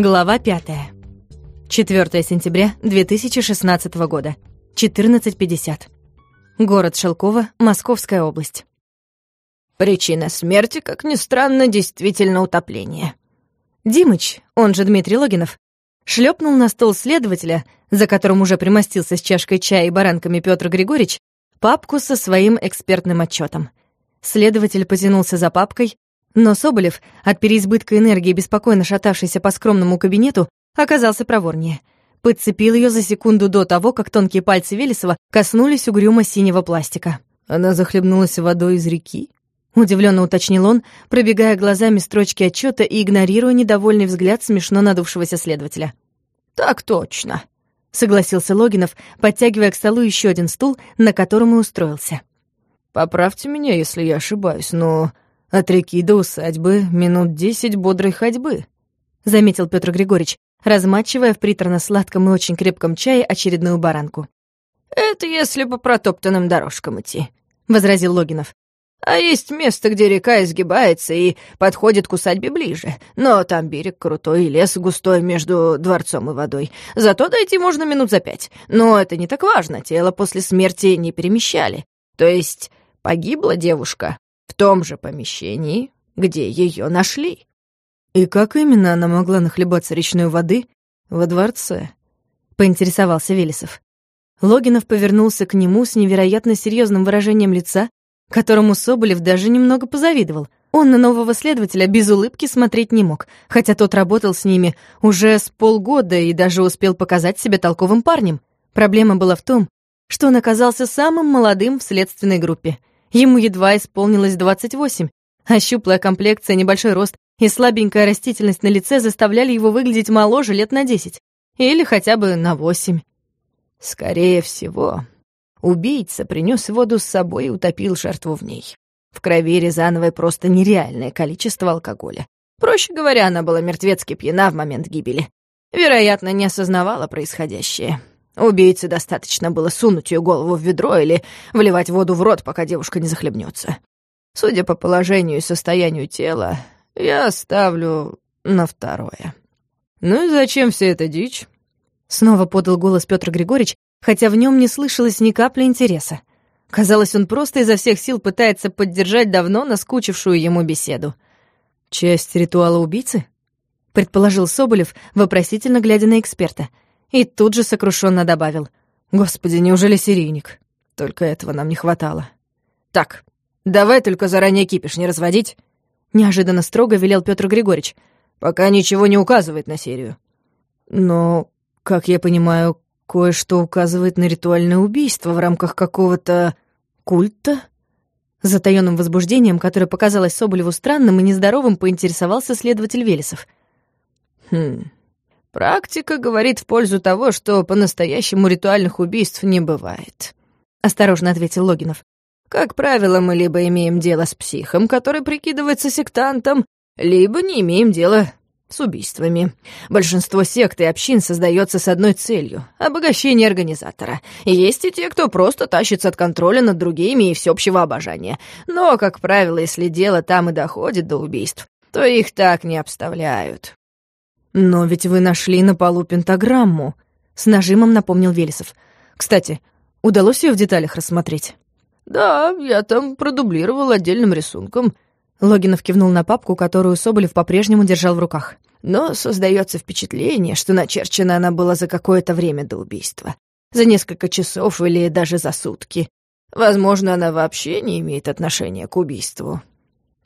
Глава 5. 4 сентября 2016 года. 14.50. Город Шелково, Московская область. Причина смерти, как ни странно, действительно утопление. Димыч, он же Дмитрий Логинов, шлепнул на стол следователя, за которым уже примостился с чашкой чая и баранками Петр Григорьевич, папку со своим экспертным отчетом. Следователь потянулся за папкой, но Соболев, от переизбытка энергии, беспокойно шатавшийся по скромному кабинету, оказался проворнее. Подцепил ее за секунду до того, как тонкие пальцы Велесова коснулись угрюмо синего пластика. Она захлебнулась водой из реки? Удивленно уточнил он, пробегая глазами строчки отчета и игнорируя недовольный взгляд смешно надувшегося следователя. «Так точно», — согласился Логинов, подтягивая к столу еще один стул, на котором и устроился. «Поправьте меня, если я ошибаюсь, но от реки до усадьбы минут десять бодрой ходьбы», — заметил Петр Григорьевич, размачивая в приторно-сладком и очень крепком чае очередную баранку. «Это если по протоптанным дорожкам идти», — возразил Логинов. «А есть место, где река изгибается и подходит к усадьбе ближе, но там берег крутой и лес густой между дворцом и водой. Зато дойти можно минут за пять. Но это не так важно, тело после смерти не перемещали. То есть погибла девушка, в том же помещении, где ее нашли. И как именно она могла нахлебаться речной воды во дворце? Поинтересовался Велесов. Логинов повернулся к нему с невероятно серьезным выражением лица, которому Соболев даже немного позавидовал. Он на нового следователя без улыбки смотреть не мог, хотя тот работал с ними уже с полгода и даже успел показать себя толковым парнем. Проблема была в том, что он оказался самым молодым в следственной группе. Ему едва исполнилось 28, а щуплая комплекция, небольшой рост и слабенькая растительность на лице заставляли его выглядеть моложе лет на 10 или хотя бы на 8. Скорее всего, убийца принес воду с собой и утопил жертву в ней. В крови Рязановой просто нереальное количество алкоголя. Проще говоря, она была мертвецки пьяна в момент гибели. Вероятно, не осознавала происходящее. Убийце достаточно было сунуть ее голову в ведро или вливать воду в рот, пока девушка не захлебнется. Судя по положению и состоянию тела, я ставлю на второе. «Ну и зачем вся эта дичь?» Снова подал голос Петр Григорьевич, хотя в нем не слышалось ни капли интереса. Казалось, он просто изо всех сил пытается поддержать давно наскучившую ему беседу. «Часть ритуала убийцы?» — предположил Соболев, вопросительно глядя на эксперта — и тут же сокрушенно добавил. «Господи, неужели серийник? Только этого нам не хватало». «Так, давай только заранее кипиш не разводить», — неожиданно строго велел Петр Григорьевич. «Пока ничего не указывает на серию». «Но, как я понимаю, кое-что указывает на ритуальное убийство в рамках какого-то культа?» Затаённым возбуждением, которое показалось Соболеву странным и нездоровым, поинтересовался следователь Велесов. «Хм, Практика говорит в пользу того, что по-настоящему ритуальных убийств не бывает. Осторожно ответил Логинов. Как правило, мы либо имеем дело с психом, который прикидывается сектантом, либо не имеем дела с убийствами. Большинство сект и общин создается с одной целью — обогащение организатора. есть и те, кто просто тащится от контроля над другими и всеобщего обожания. Но, как правило, если дело там и доходит до убийств, то их так не обставляют. «Но ведь вы нашли на полу пентаграмму», — с нажимом напомнил Велесов. «Кстати, удалось ее в деталях рассмотреть?» «Да, я там продублировал отдельным рисунком». Логинов кивнул на папку, которую Соболев по-прежнему держал в руках. «Но создается впечатление, что начерчена она была за какое-то время до убийства. За несколько часов или даже за сутки. Возможно, она вообще не имеет отношения к убийству».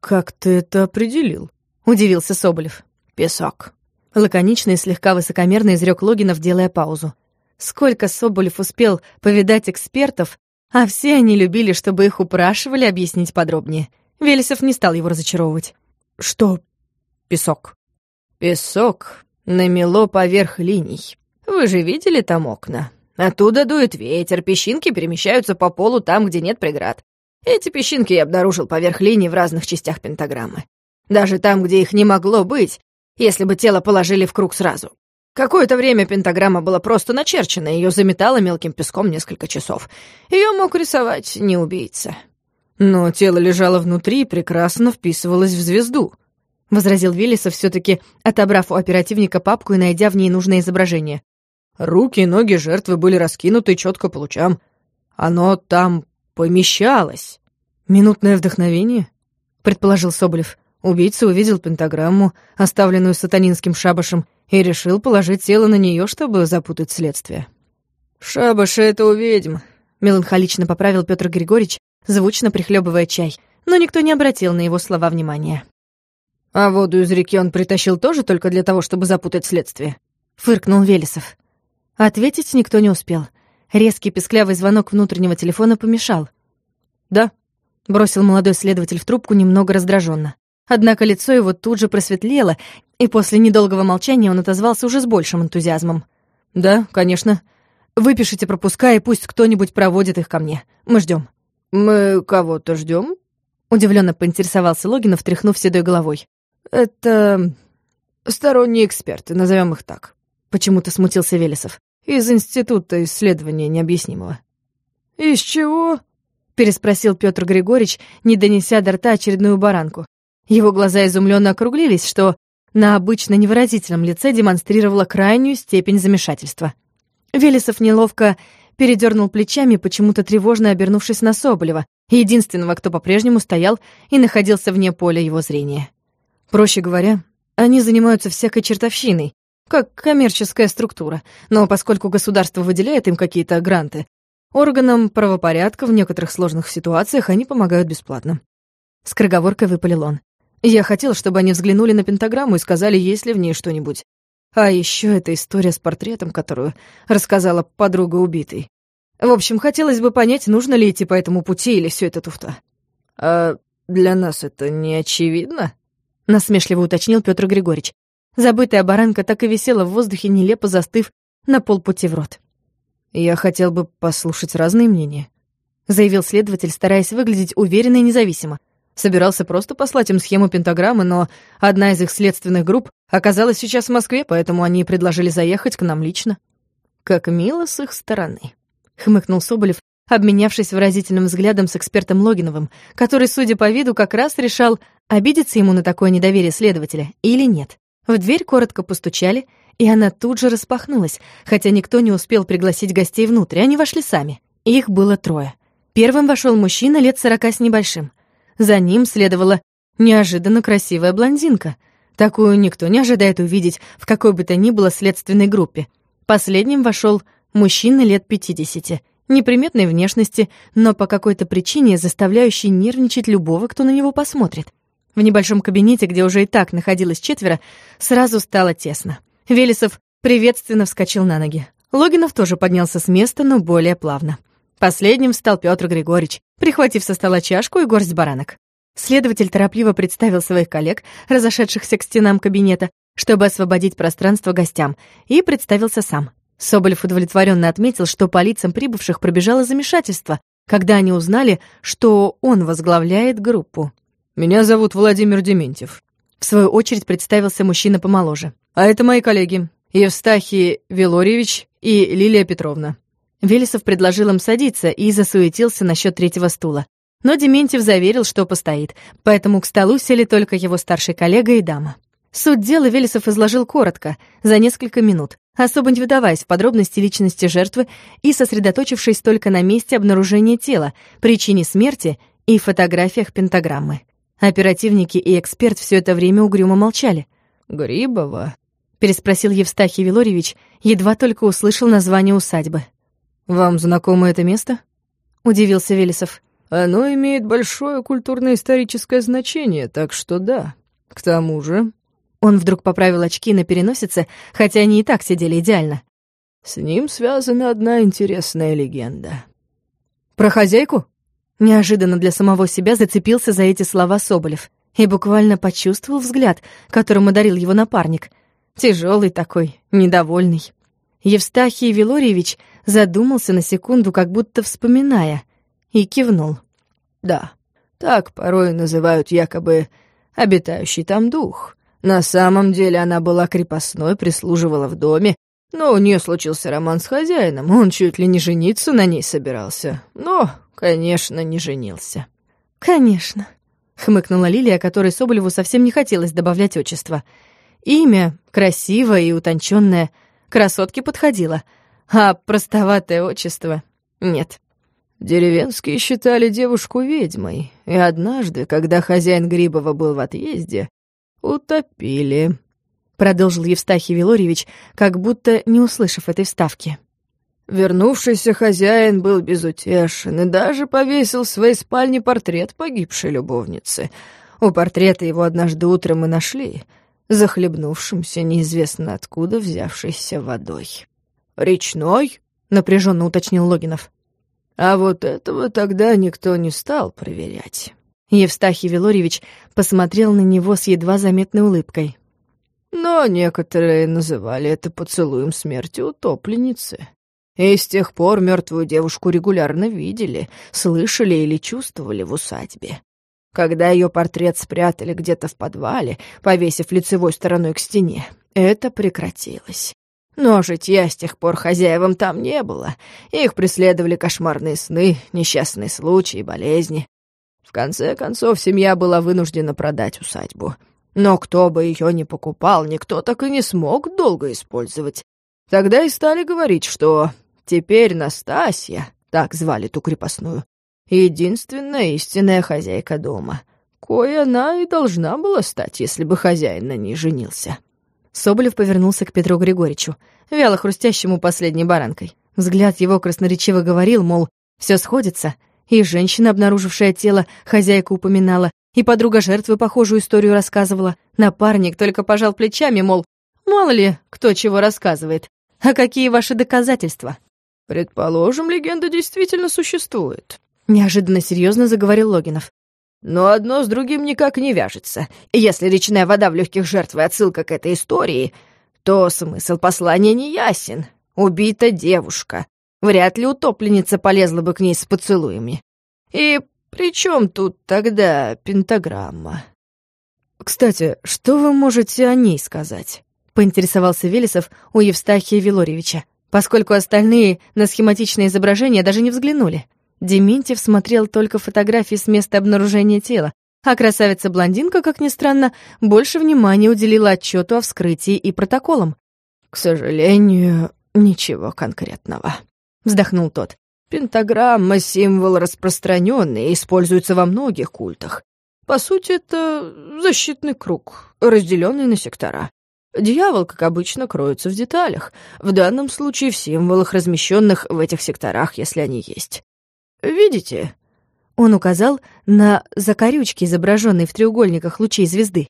«Как ты это определил?» — удивился Соболев. «Песок», Лаконично и слегка высокомерно изрек Логинов, делая паузу. Сколько Соболев успел повидать экспертов, а все они любили, чтобы их упрашивали объяснить подробнее. Велесов не стал его разочаровывать. «Что? Песок?» «Песок намело поверх линий. Вы же видели там окна? Оттуда дует ветер, песчинки перемещаются по полу там, где нет преград. Эти песчинки я обнаружил поверх линий в разных частях пентаграммы. Даже там, где их не могло быть, если бы тело положили в круг сразу. Какое-то время пентаграмма была просто начерчена, ее заметало мелким песком несколько часов. Ее мог рисовать не убийца. Но тело лежало внутри и прекрасно вписывалось в звезду. — возразил Велесов, все таки отобрав у оперативника папку и найдя в ней нужное изображение. «Руки и ноги жертвы были раскинуты четко по лучам. Оно там помещалось». «Минутное вдохновение?» — предположил Соболев. Убийца увидел пентаграмму, оставленную сатанинским шабашем, и решил положить тело на нее, чтобы запутать следствие. «Шабаши — это у ведьм», — меланхолично поправил Петр Григорьевич, звучно прихлебывая чай, но никто не обратил на его слова внимания. «А воду из реки он притащил тоже только для того, чтобы запутать следствие?» — фыркнул Велесов. Ответить никто не успел. Резкий песклявый звонок внутреннего телефона помешал. «Да», — бросил молодой следователь в трубку немного раздраженно. Однако лицо его тут же просветлело, и после недолгого молчания он отозвался уже с большим энтузиазмом. «Да, конечно. Выпишите пропуска, и пусть кто-нибудь проводит их ко мне. Мы ждем. «Мы кого-то ждем? Удивленно поинтересовался Логинов, тряхнув седой головой. «Это сторонние эксперты, назовем их так», — почему-то смутился Велесов. «Из Института исследования необъяснимого». «Из чего?» — переспросил Петр Григорьевич, не донеся до рта очередную баранку. Его глаза изумленно округлились, что на обычно невыразительном лице демонстрировало крайнюю степень замешательства. Велесов неловко передернул плечами, почему-то тревожно обернувшись на Соболева, единственного, кто по-прежнему стоял и находился вне поля его зрения. Проще говоря, они занимаются всякой чертовщиной, как коммерческая структура, но поскольку государство выделяет им какие-то гранты, органам правопорядка в некоторых сложных ситуациях они помогают бесплатно. Скороговоркой выпалил он. Я хотел, чтобы они взглянули на пентаграмму и сказали, есть ли в ней что-нибудь. А еще эта история с портретом, которую рассказала подруга убитой. В общем, хотелось бы понять, нужно ли идти по этому пути или все это туфта. «А для нас это не очевидно?» — насмешливо уточнил Петр Григорьевич. Забытая баранка так и висела в воздухе, нелепо застыв на полпути в рот. «Я хотел бы послушать разные мнения», — заявил следователь, стараясь выглядеть уверенно и независимо. Собирался просто послать им схему пентаграммы, но одна из их следственных групп оказалась сейчас в Москве, поэтому они предложили заехать к нам лично. Как мило с их стороны, хмыкнул Соболев, обменявшись выразительным взглядом с экспертом Логиновым, который, судя по виду, как раз решал, обидеться ему на такое недоверие следователя или нет. В дверь коротко постучали, и она тут же распахнулась, хотя никто не успел пригласить гостей внутрь, они вошли сами. Их было трое. Первым вошел мужчина лет сорока с небольшим. За ним следовала неожиданно красивая блондинка. Такую никто не ожидает увидеть в какой бы то ни было следственной группе. Последним вошел мужчина лет 50, неприметной внешности, но по какой-то причине заставляющий нервничать любого, кто на него посмотрит. В небольшом кабинете, где уже и так находилось четверо, сразу стало тесно. Велесов приветственно вскочил на ноги. Логинов тоже поднялся с места, но более плавно. Последним встал Петр Григорьевич, прихватив со стола чашку и горсть баранок. Следователь торопливо представил своих коллег, разошедшихся к стенам кабинета, чтобы освободить пространство гостям, и представился сам. Соболев удовлетворенно отметил, что по лицам прибывших пробежало замешательство, когда они узнали, что он возглавляет группу. «Меня зовут Владимир Дементьев», — в свою очередь представился мужчина помоложе. «А это мои коллеги, Евстахий Велорьевич и Лилия Петровна». Велесов предложил им садиться и засуетился насчет третьего стула. Но Дементьев заверил, что постоит, поэтому к столу сели только его старший коллега и дама. Суть дела Велесов изложил коротко, за несколько минут, особо не выдаваясь в подробности личности жертвы и сосредоточившись только на месте обнаружения тела, причине смерти и фотографиях пентаграммы. Оперативники и эксперт все это время угрюмо молчали. «Грибова?» — переспросил Евстахий Вилорьевич, едва только услышал название усадьбы. «Вам знакомо это место?» — удивился Велесов. «Оно имеет большое культурно-историческое значение, так что да. К тому же...» Он вдруг поправил очки на переносице, хотя они и так сидели идеально. «С ним связана одна интересная легенда». «Про хозяйку?» Неожиданно для самого себя зацепился за эти слова Соболев и буквально почувствовал взгляд, которым одарил его напарник. Тяжелый такой, недовольный. Евстахий Вилорьевич задумался на секунду, как будто вспоминая, и кивнул. «Да, так порой называют якобы обитающий там дух. На самом деле она была крепостной, прислуживала в доме, но у нее случился роман с хозяином, он чуть ли не жениться на ней собирался. Но, конечно, не женился». «Конечно», — хмыкнула Лилия, которой Соболеву совсем не хотелось добавлять отчество. Имя красивое и утонченное, красотке подходило, а простоватое отчество — нет. Деревенские считали девушку ведьмой, и однажды, когда хозяин Грибова был в отъезде, утопили. Продолжил Евстахий Вилорьевич, как будто не услышав этой вставки. Вернувшийся хозяин был безутешен и даже повесил в своей спальне портрет погибшей любовницы. У портрета его однажды утром мы нашли, захлебнувшимся неизвестно откуда взявшейся водой. «Речной?» — напряженно уточнил Логинов. А вот этого тогда никто не стал проверять. Евстахий Велорьевич посмотрел на него с едва заметной улыбкой. Но некоторые называли это поцелуем смерти утопленницы. И с тех пор мертвую девушку регулярно видели, слышали или чувствовали в усадьбе. Когда ее портрет спрятали где-то в подвале, повесив лицевой стороной к стене, это прекратилось. Но житья с тех пор хозяевам там не было. Их преследовали кошмарные сны, несчастные случаи, болезни. В конце концов, семья была вынуждена продать усадьбу. Но кто бы ее не покупал, никто так и не смог долго использовать. Тогда и стали говорить, что теперь Настасья, так звали ту крепостную, единственная истинная хозяйка дома, кое она и должна была стать, если бы хозяин на ней женился. Соболев повернулся к Петру Григорьевичу, вяло хрустящему последней баранкой. Взгляд его красноречиво говорил, мол, все сходится, и женщина, обнаружившая тело, хозяйка упоминала, и подруга жертвы похожую историю рассказывала. Напарник только пожал плечами, мол, мало ли кто чего рассказывает. А какие ваши доказательства? Предположим, легенда действительно существует. Неожиданно серьезно заговорил Логинов. Но одно с другим никак не вяжется. Если речная вода в легких жертвы отсылка к этой истории, то смысл послания не ясен. Убита девушка. Вряд ли утопленница полезла бы к ней с поцелуями. И при чем тут тогда пентаграмма? «Кстати, что вы можете о ней сказать?» — поинтересовался Велесов у Евстахия Вилорьевича, поскольку остальные на схематичное изображение даже не взглянули. Дементьев смотрел только фотографии с места обнаружения тела, а красавица-блондинка, как ни странно, больше внимания уделила отчету о вскрытии и протоколам. «К сожалению, ничего конкретного», — вздохнул тот. «Пентаграмма — символ распространенный и используется во многих культах. По сути, это защитный круг, разделенный на сектора. Дьявол, как обычно, кроется в деталях, в данном случае в символах, размещенных в этих секторах, если они есть. Видите?» Он указал на закорючки, изображенные в треугольниках лучей звезды.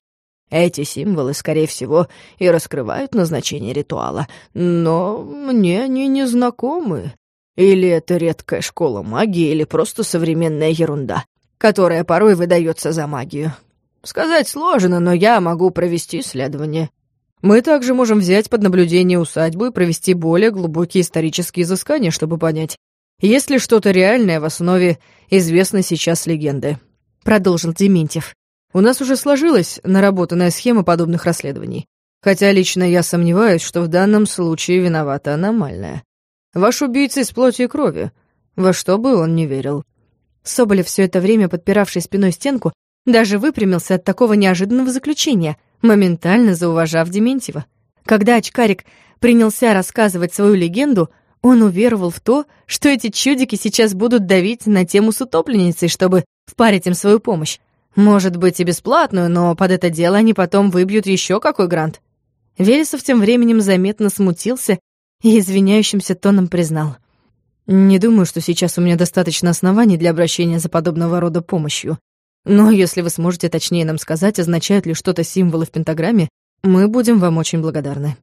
Эти символы, скорее всего, и раскрывают назначение ритуала, но мне они не знакомы. Или это редкая школа магии, или просто современная ерунда, которая порой выдается за магию. Сказать сложно, но я могу провести исследование. Мы также можем взять под наблюдение усадьбу и провести более глубокие исторические изыскания, чтобы понять, есть ли что-то реальное в основе известной сейчас легенды?» Продолжил Дементьев. «У нас уже сложилась наработанная схема подобных расследований. Хотя лично я сомневаюсь, что в данном случае виновата аномальная. Ваш убийца из плоти и крови. Во что бы он не верил». Соболев, все это время подпиравший спиной стенку, даже выпрямился от такого неожиданного заключения, моментально зауважав Дементьева. Когда очкарик принялся рассказывать свою легенду, он уверовал в то, что эти чудики сейчас будут давить на тему с утопленницей, чтобы впарить им свою помощь. Может быть и бесплатную, но под это дело они потом выбьют еще какой грант. Вересов тем временем заметно смутился и извиняющимся тоном признал. «Не думаю, что сейчас у меня достаточно оснований для обращения за подобного рода помощью. Но если вы сможете точнее нам сказать, означают ли что-то символы в пентаграмме, мы будем вам очень благодарны».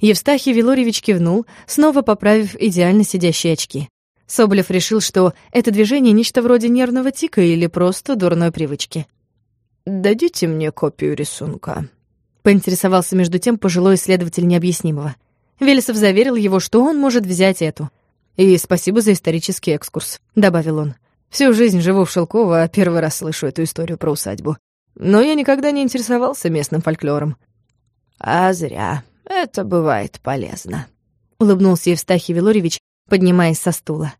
Евстахий Вилорьевич кивнул, снова поправив идеально сидящие очки. Соболев решил, что это движение нечто вроде нервного тика или просто дурной привычки. «Дадите мне копию рисунка», — поинтересовался между тем пожилой исследователь необъяснимого. Велесов заверил его, что он может взять эту. «И спасибо за исторический экскурс», — добавил он. «Всю жизнь живу в Шелково, а первый раз слышу эту историю про усадьбу. Но я никогда не интересовался местным фольклором». «А зря», это бывает полезно», — улыбнулся Евстахий Велорьевич, поднимаясь со стула.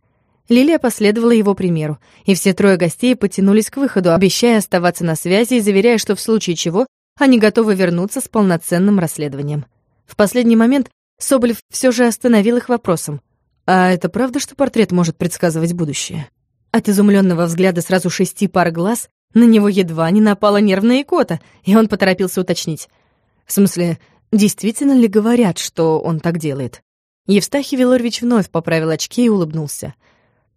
Лилия последовала его примеру, и все трое гостей потянулись к выходу, обещая оставаться на связи и заверяя, что в случае чего они готовы вернуться с полноценным расследованием. В последний момент Соболев все же остановил их вопросом. «А это правда, что портрет может предсказывать будущее?» От изумленного взгляда сразу шести пар глаз на него едва не напала нервная икота, и он поторопился уточнить. В смысле, действительно ли говорят, что он так делает? Евстахий Велорович вновь поправил очки и улыбнулся.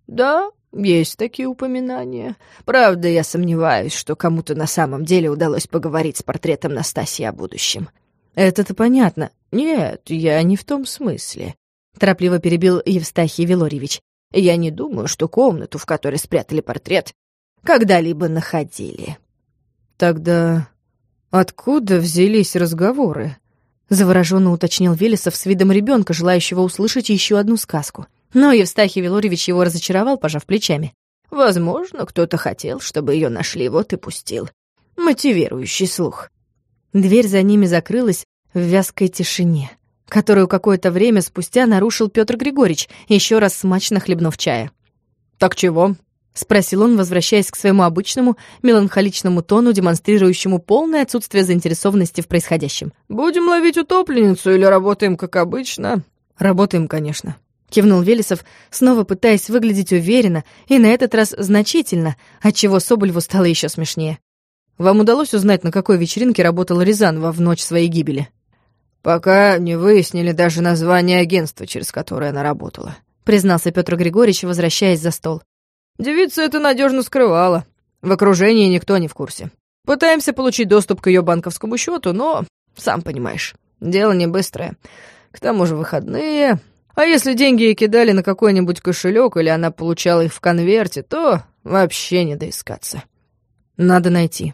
«Да, есть такие упоминания. Правда, я сомневаюсь, что кому-то на самом деле удалось поговорить с портретом Настасьи о будущем». «Это-то понятно. Нет, я не в том смысле», — торопливо перебил Евстахий Велорьевич. «Я не думаю, что комнату, в которой спрятали портрет, когда-либо находили». «Тогда откуда взялись разговоры?» — завороженно уточнил Велесов с видом ребенка, желающего услышать еще одну сказку. Но Евстахий Велорьевич его разочаровал, пожав плечами. «Возможно, кто-то хотел, чтобы ее нашли, вот и пустил. Мотивирующий слух». Дверь за ними закрылась в вязкой тишине, которую какое-то время спустя нарушил Петр Григорьевич, еще раз смачно хлебнув чая. «Так чего?» — спросил он, возвращаясь к своему обычному меланхоличному тону, демонстрирующему полное отсутствие заинтересованности в происходящем. «Будем ловить утопленницу или работаем как обычно?» «Работаем, конечно», — кивнул Велесов, снова пытаясь выглядеть уверенно и на этот раз значительно, отчего Соболеву стало еще смешнее. «Вам удалось узнать, на какой вечеринке работала Рязанова в ночь своей гибели?» «Пока не выяснили даже название агентства, через которое она работала», — признался Петр Григорьевич, возвращаясь за стол. Девица это надежно скрывала. В окружении никто не в курсе. Пытаемся получить доступ к ее банковскому счету, но, сам понимаешь, дело не быстрое. К тому же выходные. А если деньги ей кидали на какой-нибудь кошелек или она получала их в конверте, то вообще не доискаться. Надо найти,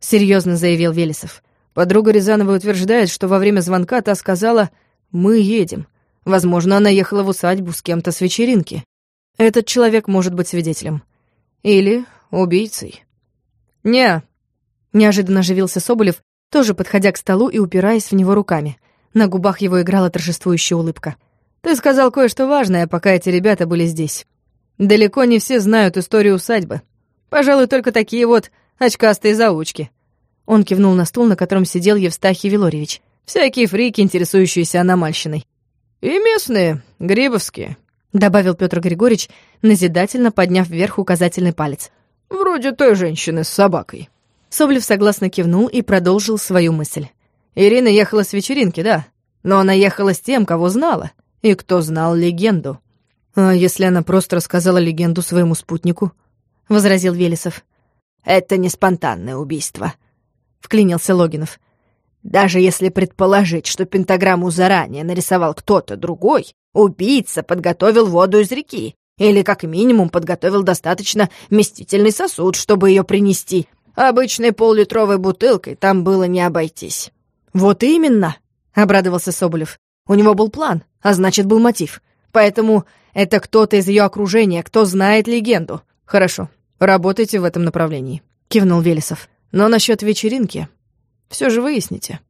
серьезно заявил Велесов. Подруга Рязанова утверждает, что во время звонка та сказала «Мы едем». Возможно, она ехала в усадьбу с кем-то с вечеринки. Этот человек может быть свидетелем. Или убийцей. «Не», — неожиданно оживился Соболев, тоже подходя к столу и упираясь в него руками. На губах его играла торжествующая улыбка. «Ты сказал кое-что важное, пока эти ребята были здесь. Далеко не все знают историю усадьбы. Пожалуй, только такие вот очкастые заучки». Он кивнул на стул, на котором сидел Евстахий Вилорьевич. «Всякие фрики, интересующиеся аномальщиной». «И местные, грибовские», — добавил Петр Григорьевич, назидательно подняв вверх указательный палец. «Вроде той женщины с собакой». Соблев согласно кивнул и продолжил свою мысль. Ирина ехала с вечеринки, да, но она ехала с тем, кого знала, и кто знал легенду. «А если она просто рассказала легенду своему спутнику?» — возразил Велесов. «Это не спонтанное убийство», — вклинился Логинов. «Даже если предположить, что пентаграмму заранее нарисовал кто-то другой, Убийца подготовил воду из реки. Или, как минимум, подготовил достаточно вместительный сосуд, чтобы ее принести. Обычной поллитровой бутылкой там было не обойтись. «Вот именно!» — обрадовался Соболев. «У него был план, а значит, был мотив. Поэтому это кто-то из ее окружения, кто знает легенду. Хорошо, работайте в этом направлении», — кивнул Велесов. «Но насчет вечеринки все же выясните».